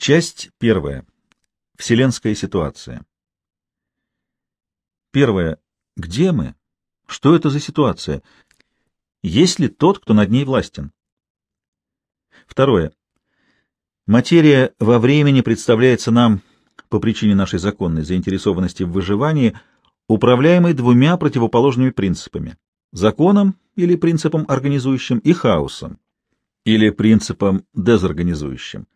Часть первая. Вселенская ситуация. Первое. Где мы? Что это за ситуация? Есть ли тот, кто над ней властен? Второе. Материя во времени представляется нам, по причине нашей законной заинтересованности в выживании, управляемой двумя противоположными принципами — законом или принципом организующим и хаосом, или принципом дезорганизующим.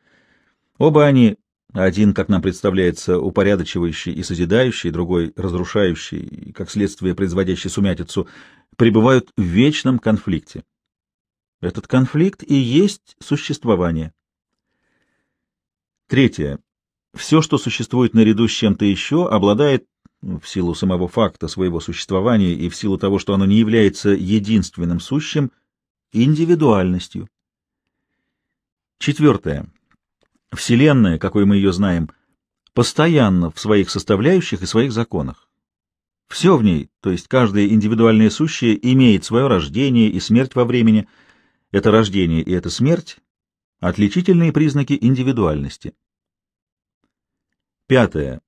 Оба они, один, как нам представляется, упорядочивающий и созидающий, другой — разрушающий и, как следствие, производящий сумятицу, пребывают в вечном конфликте. Этот конфликт и есть существование. Третье. Все, что существует наряду с чем-то еще, обладает, в силу самого факта своего существования и в силу того, что оно не является единственным сущим, индивидуальностью. Четвертое. Вселенная, какой мы ее знаем, постоянно в своих составляющих и своих законах. Все в ней, то есть каждое индивидуальное сущее, имеет свое рождение и смерть во времени. Это рождение и эта смерть — отличительные признаки индивидуальности. Пятое.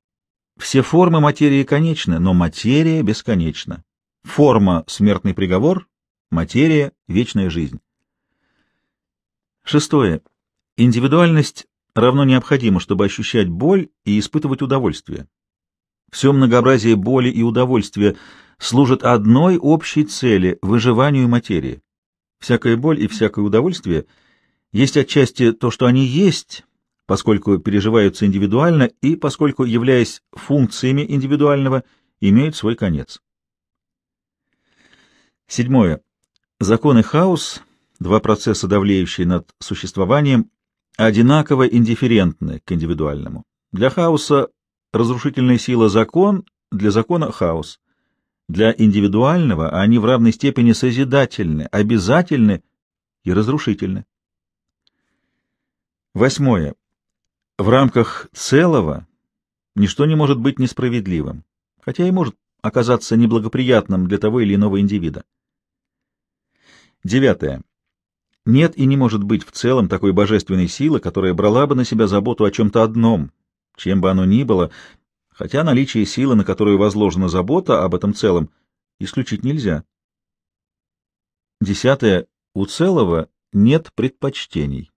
Все формы материи конечны, но материя бесконечна. Форма — смертный приговор, материя — вечная жизнь. Шестое. Индивидуальность равно необходима, чтобы ощущать боль и испытывать удовольствие. Все многообразие боли и удовольствия служит одной общей цели — выживанию материи. Всякая боль и всякое удовольствие есть отчасти то, что они есть, поскольку переживаются индивидуально и поскольку, являясь функциями индивидуального, имеют свой конец. Седьмое. Законы хаос, два процесса, давлеющие над существованием, одинаково индифферентны к индивидуальному. Для хаоса разрушительная сила — закон, для закона — хаос. Для индивидуального они в равной степени созидательны, обязательны и разрушительны. Восьмое. В рамках целого ничто не может быть несправедливым, хотя и может оказаться неблагоприятным для того или иного индивида. Девятое. Нет и не может быть в целом такой божественной силы, которая брала бы на себя заботу о чем-то одном, чем бы оно ни было, хотя наличие силы, на которую возложена забота об этом целом, исключить нельзя. Десятое. У целого нет предпочтений.